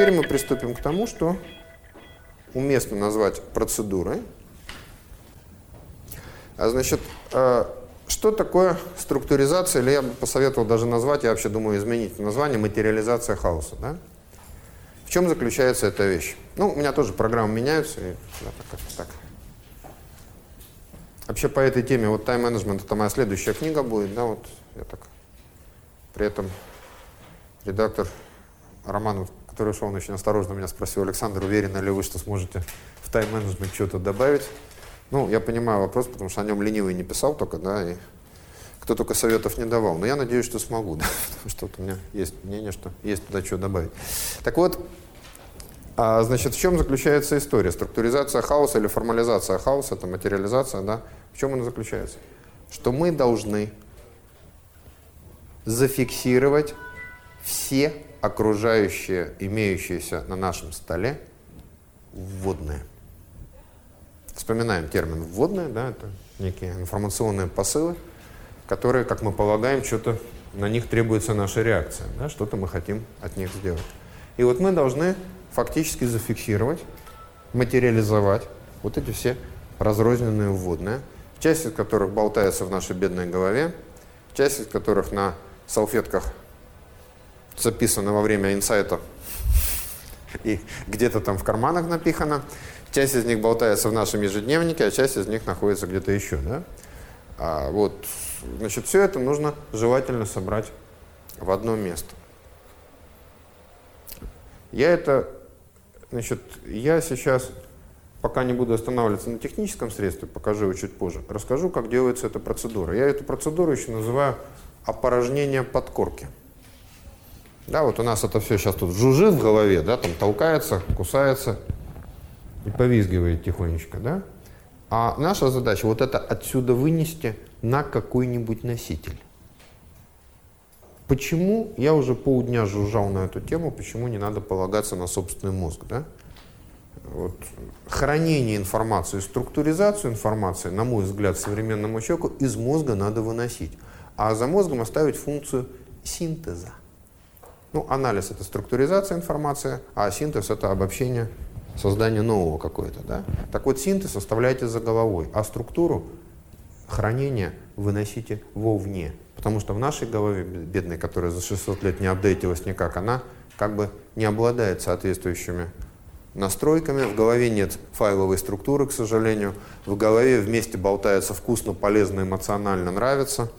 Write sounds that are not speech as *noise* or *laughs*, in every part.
теперь мы приступим к тому, что уместно назвать процедурой. А значит, э, что такое структуризация, или я бы посоветовал даже назвать, я вообще думаю изменить название, материализация хаоса. Да? В чем заключается эта вещь? Ну, у меня тоже программы меняются, и да, так, так. Вообще по этой теме, вот тайм-менеджмент, это моя следующая книга будет, да, вот я так. При этом редактор Романов, который шел, он очень осторожно меня спросил, Александр, уверены ли вы, что сможете в тайм-менеджмент что-то добавить? Ну, я понимаю вопрос, потому что о нем ленивый не писал только, да, и кто только советов не давал. Но я надеюсь, что смогу, *laughs* да, потому что вот у меня есть мнение, что есть туда что добавить. Так вот, а, значит, в чем заключается история? Структуризация хаоса или формализация хаоса, это материализация, да? В чем она заключается? Что мы должны зафиксировать все окружающие, имеющиеся на нашем столе вводные. Вспоминаем термин «вводные», да, это некие информационные посылы, которые, как мы полагаем, что-то на них требуется наша реакция, да, что-то мы хотим от них сделать. И вот мы должны фактически зафиксировать, материализовать вот эти все разрозненные вводные, часть из которых болтается в нашей бедной голове, часть из которых на салфетках записана во время инсайта и где-то там в карманах напихана, часть из них болтается в нашем ежедневнике, а часть из них находится где-то еще. Да? А вот, значит, все это нужно желательно собрать в одно место. Я это Значит, я сейчас, пока не буду останавливаться на техническом средстве, покажу его чуть позже, расскажу, как делается эта процедура. Я эту процедуру еще называю опорожнение подкорки. Да, вот у нас это все сейчас тут жужжит в голове, да, там толкается, кусается и повизгивает тихонечко, да. А наша задача вот это отсюда вынести на какой-нибудь носитель. Почему, я уже полдня жужжал на эту тему, почему не надо полагаться на собственный мозг, да? Вот. Хранение информации, структуризацию информации, на мой взгляд, современному человеку из мозга надо выносить, а за мозгом оставить функцию синтеза. Ну, анализ — это структуризация информации, а синтез — это обобщение, создание нового какое-то, да? Так вот, синтез оставляйте за головой, а структуру хранения выносите вовне. Потому что в нашей голове, бедной, которая за 600 лет не апдейтилась никак, она как бы не обладает соответствующими настройками. В голове нет файловой структуры, к сожалению. В голове вместе болтается вкусно, полезно, эмоционально нравится.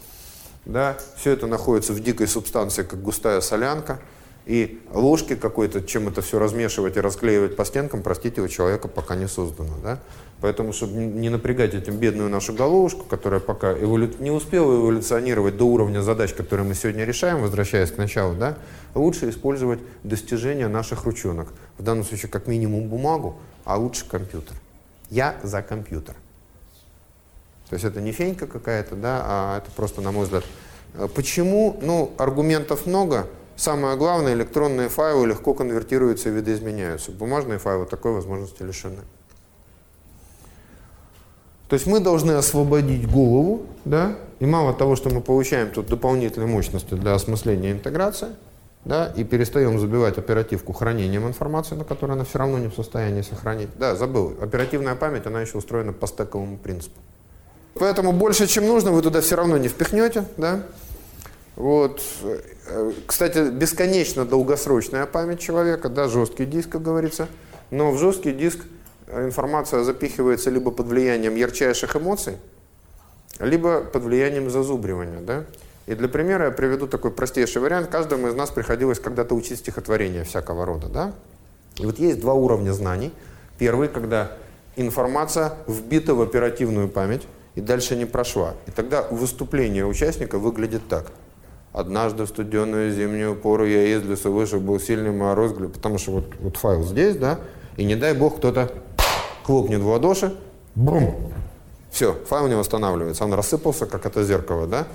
Да? Все это находится в дикой субстанции, как густая солянка. И ложки какой-то, чем это все размешивать и расклеивать по стенкам, простите, у человека пока не создано. Да? Поэтому, чтобы не напрягать этим бедную нашу головушку, которая пока эволю... не успела эволюционировать до уровня задач, которые мы сегодня решаем, возвращаясь к началу, да, лучше использовать достижения наших ручонок. В данном случае как минимум бумагу, а лучше компьютер. Я за компьютер. То есть это не фенька какая-то, да, а это просто, на мой взгляд. Почему? Ну, аргументов много. Самое главное, электронные файлы легко конвертируются и видоизменяются. Бумажные файлы такой возможности лишены. То есть мы должны освободить голову, да, и мало того, что мы получаем тут дополнительные мощности для осмысления интеграции, да, и перестаем забивать оперативку хранением информации, на которую она все равно не в состоянии сохранить. Да, забыл. Оперативная память, она еще устроена по стековому принципу. Поэтому больше, чем нужно, вы туда все равно не впихнете, да. Вот. Кстати, бесконечно долгосрочная память человека, да, жесткий диск, как говорится, но в жесткий диск информация запихивается либо под влиянием ярчайших эмоций, либо под влиянием зазубривания. Да? И для примера я приведу такой простейший вариант. Каждому из нас приходилось когда-то учить стихотворение всякого рода. Да? И вот есть два уровня знаний. Первый, когда информация вбита в оперативную память и дальше не прошла. И тогда выступление участника выглядит так. Однажды в студенную зимнюю пору я из леса вышел, был сильный мороз, потому что вот, вот файл здесь, да, и не дай бог кто-то хлопнет в ладоши, бум, все, файл не восстанавливается, он рассыпался, как это зеркало, да.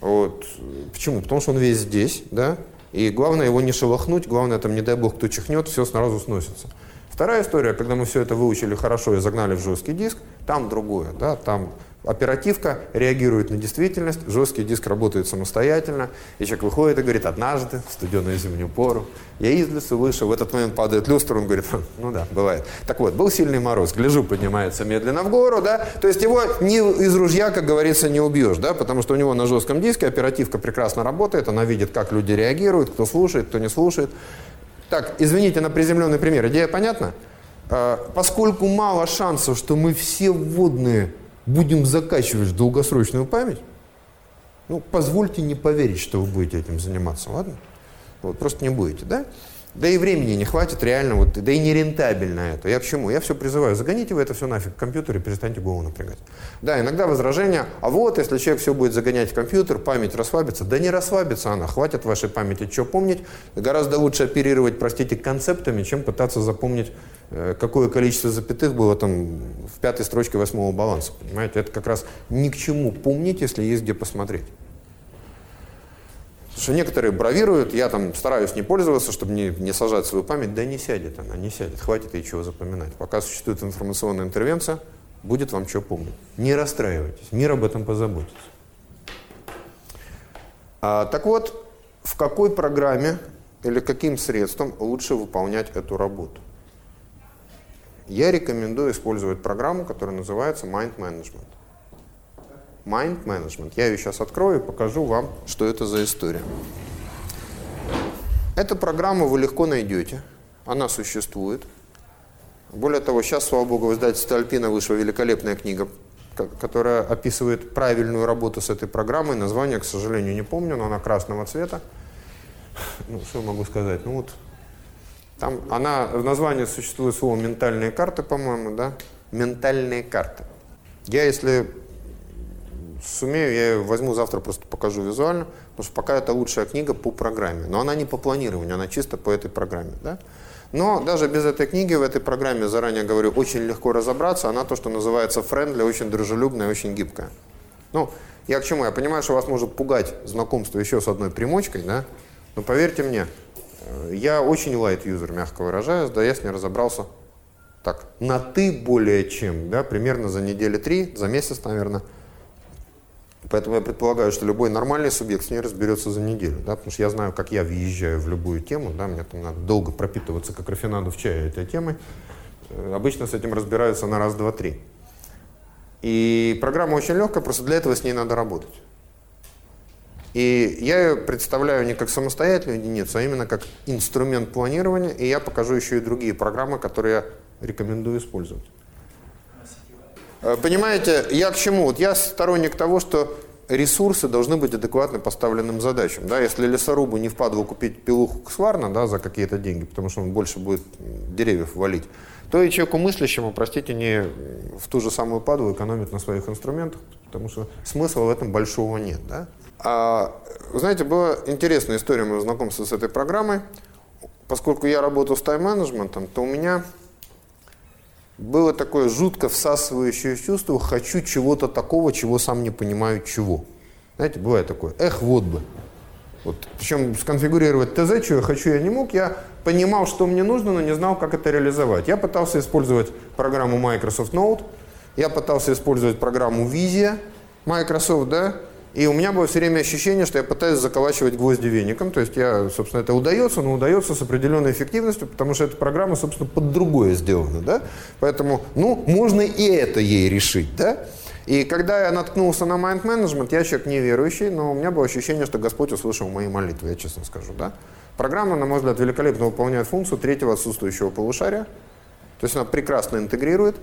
Вот. Почему? Потому что он весь здесь, да, и главное его не шелохнуть, главное, там, не дай бог, кто чихнет, все сразу сносится. Вторая история, когда мы все это выучили хорошо и загнали в жесткий диск, там другое, да, там Оперативка реагирует на действительность, жесткий диск работает самостоятельно, и человек выходит и говорит, однажды, в студеную зимнюю пору, я из лесу вышел, в этот момент падает люстра, он говорит, «Хм, ну да, бывает. Так вот, был сильный мороз, гляжу, поднимается медленно в гору, да, то есть его ни из ружья, как говорится, не убьешь, да, потому что у него на жестком диске оперативка прекрасно работает, она видит, как люди реагируют, кто слушает, кто не слушает. Так, извините, на приземленный пример, идея понятна? А, поскольку мало шансов, что мы все вводные будем закачивать долгосрочную память, ну, позвольте не поверить, что вы будете этим заниматься, ладно? Вот, просто не будете, да? Да и времени не хватит реально, вот, да и не рентабельно это. Я к чему? Я все призываю, загоните вы это все нафиг в компьютер и перестаньте голову напрягать. Да, иногда возражения, а вот, если человек все будет загонять в компьютер, память расслабится. Да не расслабится она, хватит вашей памяти что помнить. Гораздо лучше оперировать, простите, концептами, чем пытаться запомнить, какое количество запятых было там в пятой строчке восьмого баланса. Понимаете, это как раз ни к чему помнить, если есть где посмотреть. Потому что некоторые бравируют, я там стараюсь не пользоваться, чтобы не, не сажать свою память. Да не сядет она, не сядет, хватит ей чего запоминать. Пока существует информационная интервенция, будет вам что помнить. Не расстраивайтесь, мир об этом позаботится. А, так вот, в какой программе или каким средством лучше выполнять эту работу? Я рекомендую использовать программу, которая называется Mind Management. Mind Management. Я ее сейчас открою и покажу вам, что это за история. Эту программу вы легко найдете. Она существует. Более того, сейчас, слава богу, в издательстве Альпина вышла великолепная книга, которая описывает правильную работу с этой программой. Название, к сожалению, не помню, но она красного цвета. Ну, что могу сказать? Ну вот, там она, в названии существует слово «ментальные карты», по-моему, да? Ментальные карты. Я, если сумею, я ее возьму завтра, просто покажу визуально, потому что пока это лучшая книга по программе. Но она не по планированию, она чисто по этой программе. Да? Но даже без этой книги в этой программе, заранее говорю, очень легко разобраться. Она то, что называется friendly, очень дружелюбная, очень гибкая. Ну, я к чему? Я понимаю, что вас может пугать знакомство еще с одной примочкой, да? Но поверьте мне, я очень light user, мягко выражаясь, да, я с ней разобрался так, на «ты» более чем, да, примерно за недели три, за месяц, наверное, Поэтому я предполагаю, что любой нормальный субъект с ней разберется за неделю, да, потому что я знаю, как я въезжаю в любую тему, да, мне там надо долго пропитываться, как рафинаду в чае этой темой. Э, обычно с этим разбираются на раз, два, три. И программа очень легкая, просто для этого с ней надо работать. И я ее представляю не как самостоятельную единицу, а именно как инструмент планирования, и я покажу еще и другие программы, которые я рекомендую использовать. Э, понимаете, я к чему? Вот я сторонник того, что ресурсы должны быть адекватно поставленным задачам. Да? Если лесорубу не впадло купить пилуху сварно да, за какие-то деньги, потому что он больше будет деревьев валить, то и человеку мыслящему, простите, не в ту же самую падлу экономит на своих инструментах, потому что смысла в этом большого нет. Да? А, знаете, была интересная история моего знакомства с этой программой. Поскольку я работал с тайм-менеджментом, то у меня было такое жутко всасывающее чувство, хочу чего-то такого, чего сам не понимаю чего. Знаете, бывает такое, эх, вот бы. Вот, причем сконфигурировать ТЗ, что я хочу, я не мог. Я понимал, что мне нужно, но не знал, как это реализовать. Я пытался использовать программу Microsoft Note, я пытался использовать программу Visio Microsoft, да, и у меня было все время ощущение, что я пытаюсь заколачивать гвозди веником. То есть я, собственно, это удается, но удается с определенной эффективностью, потому что эта программа, собственно, под другое сделана. Да? Поэтому, ну, можно и это ей решить. Да? И когда я наткнулся на Mind Management, я человек неверующий, но у меня было ощущение, что Господь услышал мои молитвы, я честно скажу. Да? Программа, на мой взгляд, великолепно выполняет функцию третьего отсутствующего полушария. То есть она прекрасно интегрирует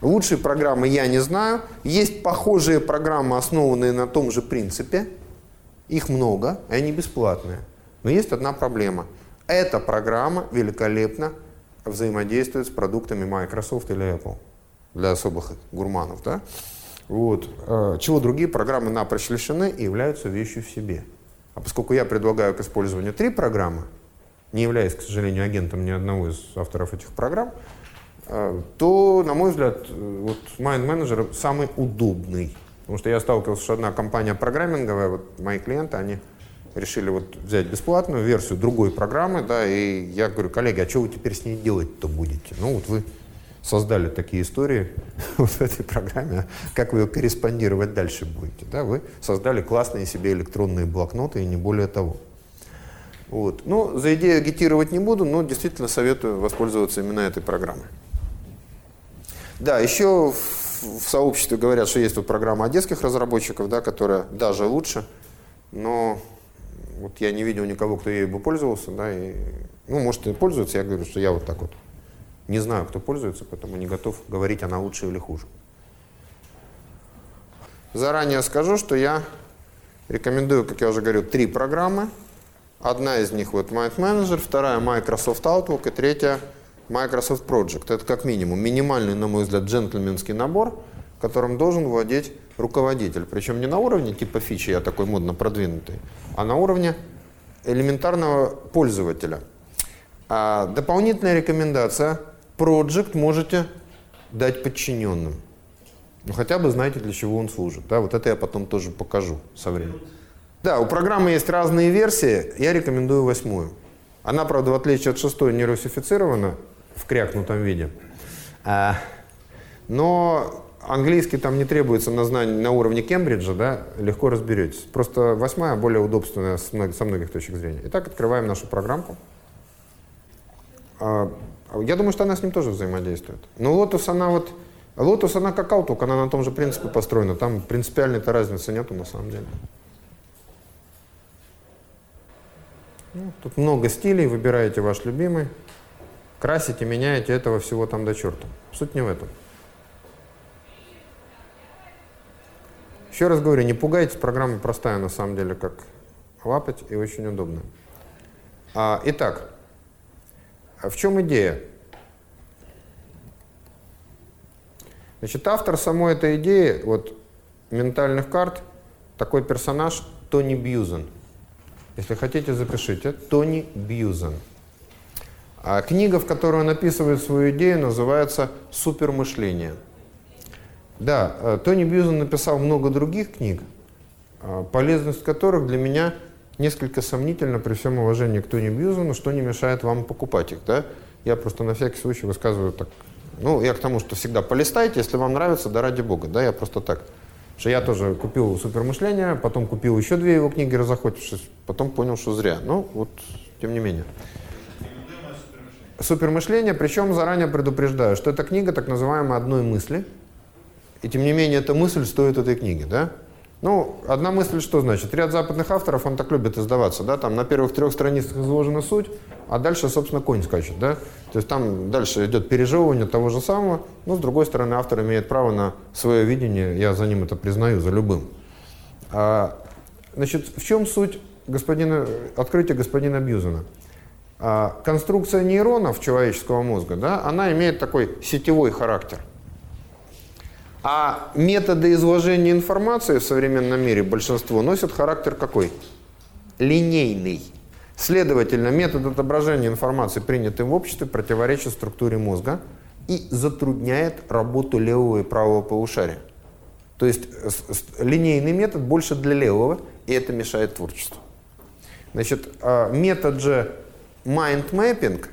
Лучшей программы я не знаю. Есть похожие программы, основанные на том же принципе. Их много, и они бесплатные. Но есть одна проблема. Эта программа великолепно взаимодействует с продуктами Microsoft или Apple для особых гурманов. Да? Вот. Э, чего другие программы напрочь лишены и являются вещью в себе. А поскольку я предлагаю к использованию три программы, не являясь, к сожалению, агентом ни одного из авторов этих программ, то, на мой взгляд, вот Mind Manager самый удобный. Потому что я сталкивался, что одна компания программинговая, вот мои клиенты, они решили вот взять бесплатную версию другой программы, да, и я говорю, коллеги, а что вы теперь с ней делать-то будете? Ну вот вы создали такие истории *laughs* вот в этой программе, как вы ее корреспондировать дальше будете. Да? Вы создали классные себе электронные блокноты и не более того. Вот. Ну, за идею агитировать не буду, но действительно советую воспользоваться именно этой программой. Да, еще в, в сообществе говорят, что есть вот программа одесских разработчиков, да, которая даже лучше, но вот я не видел никого, кто ею бы пользовался, да, и, ну, может, и пользуется, я говорю, что я вот так вот не знаю, кто пользуется, поэтому не готов говорить, она лучше или хуже. Заранее скажу, что я рекомендую, как я уже говорил, три программы. Одна из них вот Mind Manager, вторая Microsoft Outlook и третья Microsoft Project. Это как минимум минимальный, на мой взгляд, джентльменский набор, которым должен владеть руководитель. Причем не на уровне типа фичи, я такой модно продвинутый, а на уровне элементарного пользователя. А дополнительная рекомендация – Project можете дать подчиненным. Ну, хотя бы знаете, для чего он служит. Да, вот это я потом тоже покажу со временем. Да, у программы есть разные версии. Я рекомендую восьмую. Она, правда, в отличие от шестой, не русифицирована в крякнутом виде. А, но английский там не требуется на знание на уровне Кембриджа, да, легко разберетесь. Просто восьмая более удобственная со многих точек зрения. Итак, открываем нашу программку. А, я думаю, что она с ним тоже взаимодействует. Но Lotus, она вот... Lotus, она как Outlook, она на том же принципе построена. Там принципиальной-то разницы нету на самом деле. Ну, тут много стилей, выбираете ваш любимый. Красите, меняете, этого всего там до черта. Суть не в этом. Еще раз говорю, не пугайтесь, программа простая на самом деле, как лапать и очень удобная. А, итак, в чем идея? Значит, автор самой этой идеи, вот, ментальных карт, такой персонаж Тони Бьюзен. Если хотите, запишите. Тони Бьюзен. А книга, в которой он описывает свою идею, называется «Супермышление». Да, э, Тони Бьюзен написал много других книг, э, полезность которых для меня – несколько сомнительно при всем уважении к Тони Бьюзену, что не мешает вам покупать их. Да? Я просто на всякий случай высказываю так. Ну, я к тому, что всегда полистайте, если вам нравится, да ради бога. Да, я просто так. Что я тоже купил «Супермышление», потом купил еще две его книги, разохотившись, потом понял, что зря. Ну, вот, тем не менее. Супермышление, причем заранее предупреждаю, что эта книга так называемая одной мысли, и тем не менее эта мысль стоит этой книги, да? Ну, одна мысль что значит? Ряд западных авторов, он так любит издаваться, да, там на первых трех страницах изложена суть, а дальше, собственно, конь скачет, да. То есть там дальше идет пережевывание того же самого, но, с другой стороны, автор имеет право на свое видение, я за ним это признаю, за любым. А, значит, в чем суть господина, открытия господина Бьюзена? А, конструкция нейронов человеческого мозга, да, она имеет такой сетевой характер. А методы изложения информации в современном мире большинство носят характер какой? Линейный. Следовательно, метод отображения информации, принятый в обществе, противоречит структуре мозга и затрудняет работу левого и правого полушария. То есть линейный метод больше для левого, и это мешает творчеству. Значит, а, метод же mapping,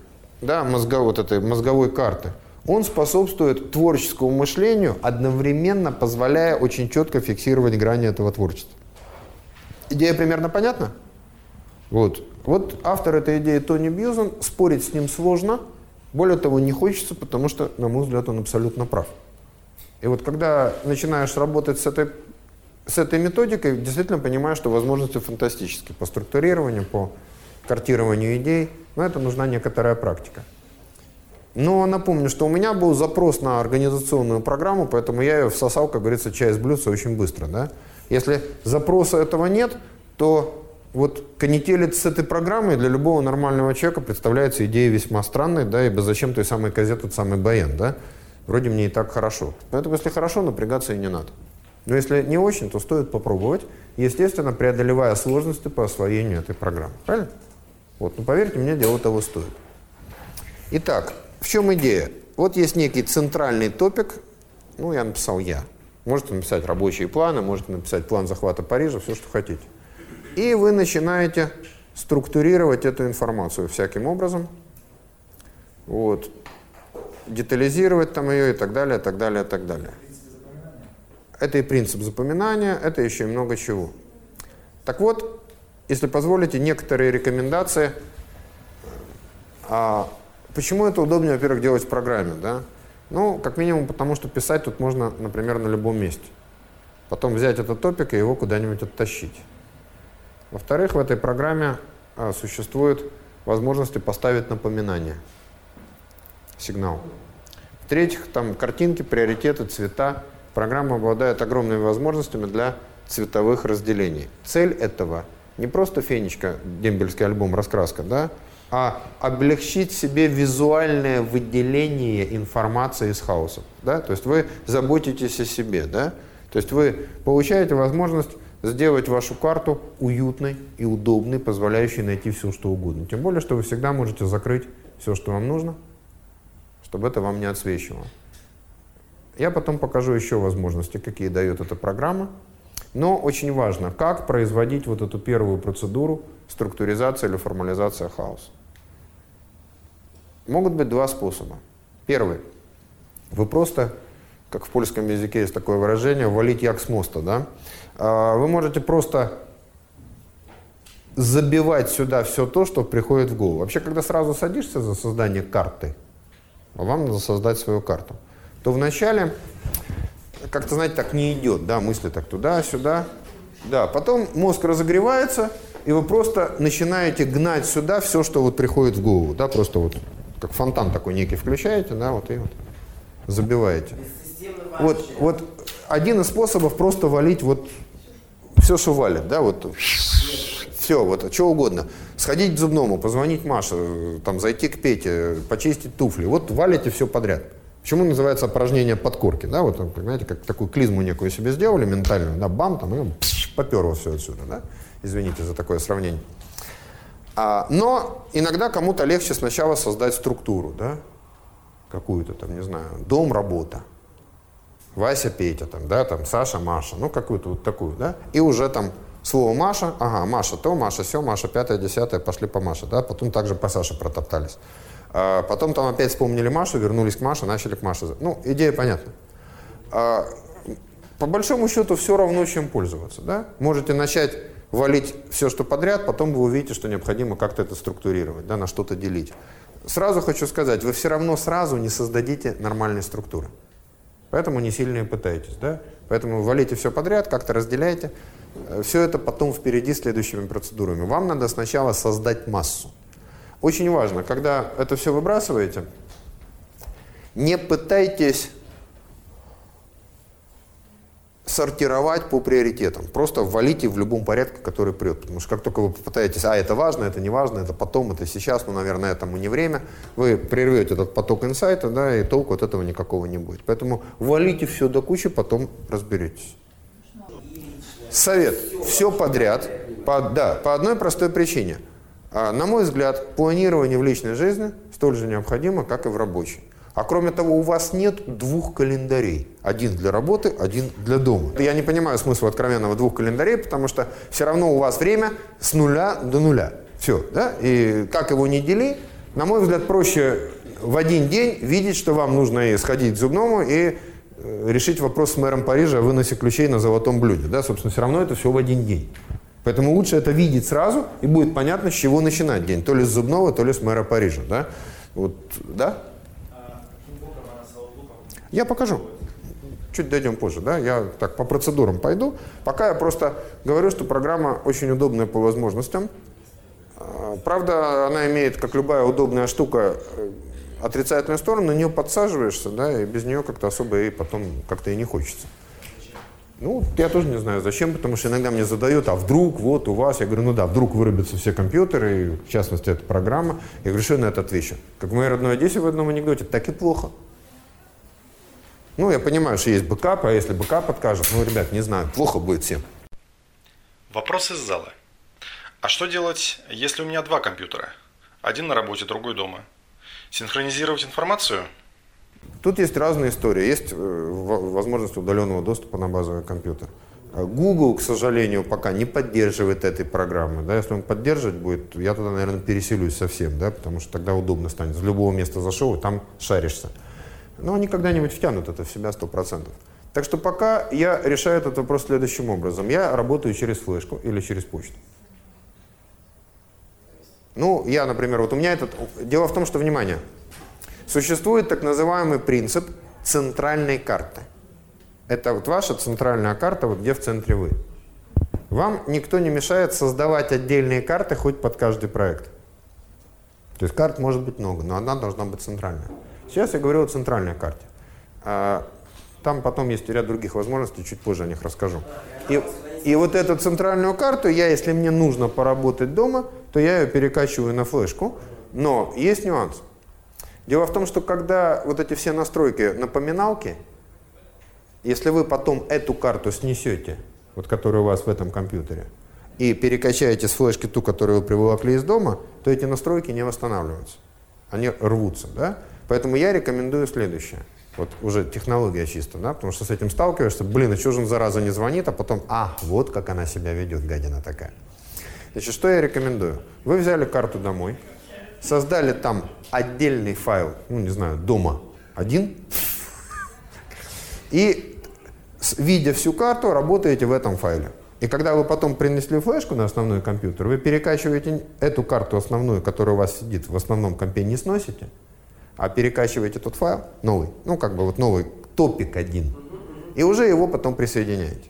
да, мозга, вот этой мозговой карты – он способствует творческому мышлению, одновременно позволяя очень четко фиксировать грани этого творчества. Идея примерно понятна? Вот. Вот автор этой идеи Тони Бьюзен, спорить с ним сложно, более того, не хочется, потому что, на мой взгляд, он абсолютно прав. И вот когда начинаешь работать с этой, с этой методикой, действительно понимаешь, что возможности фантастические по структурированию, по картированию идей, но это нужна некоторая практика. Но напомню, что у меня был запрос на организационную программу, поэтому я ее всосал, как говорится, чай с блюдца очень быстро. Да? Если запроса этого нет, то вот канителить с этой программой для любого нормального человека представляется идея весьма странной, да, ибо зачем той самой козе тот самый баян, да? Вроде мне и так хорошо. Поэтому если хорошо, напрягаться и не надо. Но если не очень, то стоит попробовать, естественно, преодолевая сложности по освоению этой программы. Правильно? Вот, ну поверьте мне, дело того стоит. Итак, в чем идея? Вот есть некий центральный топик, ну, я написал я. Можете написать рабочие планы, можете написать план захвата Парижа, все, что хотите. И вы начинаете структурировать эту информацию всяким образом. Вот. детализировать там ее и так далее, так далее, так далее. Это и принцип запоминания, это еще и много чего. Так вот, если позволите, некоторые рекомендации. А почему это удобнее, во-первых, делать в программе, да? Ну, как минимум, потому что писать тут можно, например, на любом месте. Потом взять этот топик и его куда-нибудь оттащить. Во-вторых, в этой программе а, существуют возможности поставить напоминание, сигнал. В-третьих, там картинки, приоритеты, цвета. Программа обладает огромными возможностями для цветовых разделений. Цель этого не просто фенечка, дембельский альбом, раскраска, да, а облегчить себе визуальное выделение информации из хаоса. Да? То есть вы заботитесь о себе. Да? То есть вы получаете возможность сделать вашу карту уютной и удобной, позволяющей найти все, что угодно. Тем более, что вы всегда можете закрыть все, что вам нужно, чтобы это вам не отсвечивало. Я потом покажу еще возможности, какие дает эта программа. Но очень важно, как производить вот эту первую процедуру структуризации или формализации хаоса. Могут быть два способа. Первый. Вы просто, как в польском языке есть такое выражение, валить як с моста. Да? А, вы можете просто забивать сюда все то, что приходит в голову. Вообще, когда сразу садишься за создание карты, вам надо создать свою карту, то вначале как-то, знаете, так не идет, да, мысли так туда-сюда. Да, потом мозг разогревается, и вы просто начинаете гнать сюда все, что вот приходит в голову, да, просто вот как фонтан такой некий включаете, да, вот и вот забиваете. Вот, вот один из способов просто валить вот все, что валит, да, вот все, вот, что угодно. Сходить к зубному, позвонить Маше, там, зайти к Пете, почистить туфли. Вот валите все подряд. Почему называется упражнение подкорки? Да, вот, понимаете, как такую клизму некую себе сделали ментальную, да, бам, там, и поперло все отсюда, да. Извините за такое сравнение. А, но иногда кому-то легче сначала создать структуру, да, какую-то там, не знаю, дом, работа. Вася, Петя, там, да, там, Саша, Маша, ну, какую-то вот такую, да, и уже там слово Маша, ага, Маша то, Маша все, Маша пятое, десятое, пошли по Маше, да, потом также по Саше протоптались. А потом там опять вспомнили Машу, вернулись к Маше, начали к Маше. Ну, идея понятна. А, по большому счету все равно чем пользоваться, да. Можете начать валить все, что подряд, потом вы увидите, что необходимо как-то это структурировать, да, на что-то делить. Сразу хочу сказать, вы все равно сразу не создадите нормальной структуры. Поэтому не сильно и пытаетесь. Да? Поэтому валите все подряд, как-то разделяйте. Все это потом впереди следующими процедурами. Вам надо сначала создать массу. Очень важно, когда это все выбрасываете, не пытайтесь сортировать по приоритетам. Просто валите в любом порядке, который прет. Потому что как только вы попытаетесь, а это важно, это не важно, это потом, это сейчас, ну, наверное, этому не время, вы прервете этот поток инсайта, да, и толку от этого никакого не будет. Поэтому валите все до кучи, потом разберетесь. Совет. Все подряд. По, да, по одной простой причине. А, на мой взгляд, планирование в личной жизни столь же необходимо, как и в рабочей. А кроме того, у вас нет двух календарей. Один для работы, один для дома. Я не понимаю смысла откровенного двух календарей, потому что все равно у вас время с нуля до нуля. Все, да? И как его не дели, на мой взгляд, проще в один день видеть, что вам нужно сходить к зубному и э, решить вопрос с мэром Парижа о выносе ключей на золотом блюде. Да? Собственно, все равно это все в один день. Поэтому лучше это видеть сразу, и будет понятно, с чего начинать день. То ли с зубного, то ли с мэра Парижа. Да? Вот, да? Я покажу. Чуть дойдем позже, да, я так по процедурам пойду. Пока я просто говорю, что программа очень удобная по возможностям. А, правда, она имеет, как любая удобная штука, э, отрицательную сторону, на нее подсаживаешься, да, и без нее как-то особо и потом как-то и не хочется. Ну, я тоже не знаю зачем, потому что иногда мне задают, а вдруг вот у вас, я говорю, ну да, вдруг вырубятся все компьютеры, в частности эта программа. Я говорю, что я на это отвечу? Как в моей родной Одессе в одном анекдоте, так и плохо. Ну, я понимаю, что есть бэкап, а если бэкап откажет, ну, ребят, не знаю, плохо будет всем. Вопрос из зала. А что делать, если у меня два компьютера? Один на работе, другой дома. Синхронизировать информацию? Тут есть разные истории. Есть э, возможность удаленного доступа на базовый компьютер. Google, к сожалению, пока не поддерживает этой программы. Да? Если он поддерживать будет, я туда, наверное, переселюсь совсем, да? потому что тогда удобно станет. С любого места зашел, и там шаришься. но они когда-нибудь втянут это в себя 100%. Так что пока я решаю этот вопрос следующим образом. Я работаю через флешку или через почту. Ну, я, например, вот у меня этот... Дело в том, что, внимание, существует так называемый принцип центральной карты. Это вот ваша центральная карта, вот где в центре вы. Вам никто не мешает создавать отдельные карты хоть под каждый проект. То есть карт может быть много, но одна должна быть центральная. Сейчас я говорю о центральной карте. А, там потом есть ряд других возможностей, чуть позже о них расскажу. И, и вот эту центральную карту я, если мне нужно поработать дома, то я ее перекачиваю на флешку. Но есть нюанс. Дело в том, что когда вот эти все настройки напоминалки, если вы потом эту карту снесете, вот которая у вас в этом компьютере, и перекачаете с флешки ту, которую вы приволокли из дома, то эти настройки не восстанавливаются. Они рвутся, да? Поэтому я рекомендую следующее. Вот уже технология чисто, да, потому что с этим сталкиваешься, блин, а он, зараза, не звонит, а потом, а, вот как она себя ведет, гадина такая. Значит, что я рекомендую? Вы взяли карту домой, создали там отдельный файл, ну, не знаю, дома один, и, видя всю карту, работаете в этом файле. И когда вы потом принесли флешку на основной компьютер, вы перекачиваете эту карту основную, которая у вас сидит в основном компе, не сносите, а перекачиваете тот файл новый, ну как бы вот новый топик один, и уже его потом присоединяете.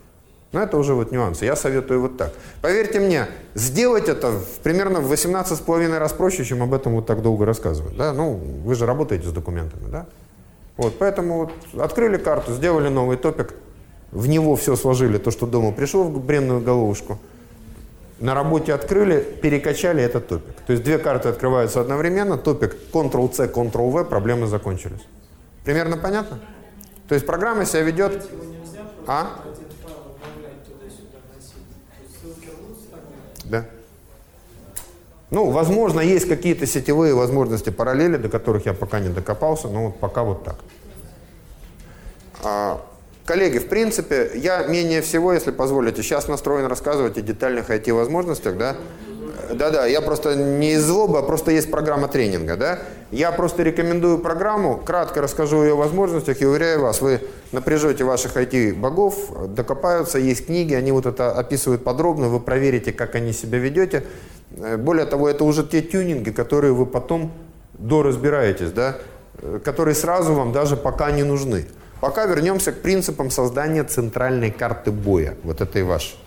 Но это уже вот нюансы. Я советую вот так. Поверьте мне, сделать это примерно в 18,5 раз проще, чем об этом вот так долго рассказывать. Да? Ну, вы же работаете с документами, да? Вот, поэтому вот открыли карту, сделали новый топик, в него все сложили, то, что дома пришло в бренную головушку, на работе открыли, перекачали этот топик. То есть две карты открываются одновременно, топик Ctrl-C, Ctrl-V, проблемы закончились. Примерно понятно? То есть программа себя ведет... А? Ну, возможно, есть какие-то сетевые возможности параллели, до которых я пока не докопался, но вот пока вот так. А, коллеги, в принципе, я менее всего, если позволите, сейчас настроен рассказывать о детальных IT-возможностях, да, да-да, я просто не из злобы, а просто есть программа тренинга, да. Я просто рекомендую программу, кратко расскажу о ее возможностях и уверяю вас, вы напряжете ваших IT-богов, докопаются, есть книги, они вот это описывают подробно, вы проверите, как они себя ведете. Э, более того, это уже те тюнинги, которые вы потом доразбираетесь, да, э, которые сразу вам даже пока не нужны. Пока вернемся к принципам создания центральной карты боя. Вот это и ваш